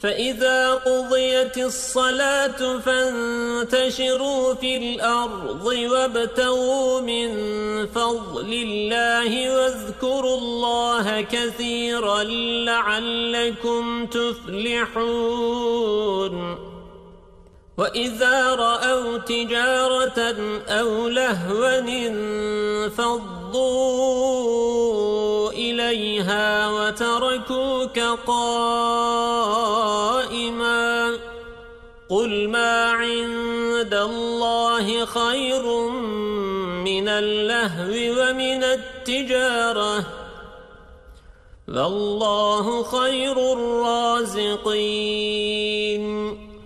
فإذا قضيت الصلاة فانتشروا في الأرض وابتغوا من فضل الله واذكروا الله كثيرا لعلكم تفلحون. وإذا رأوا تجارة أو لهوا انفضوا إليها وتركوك قائما قل ما عند الله خير من اللهو ومن التجارة والله خير الرازقين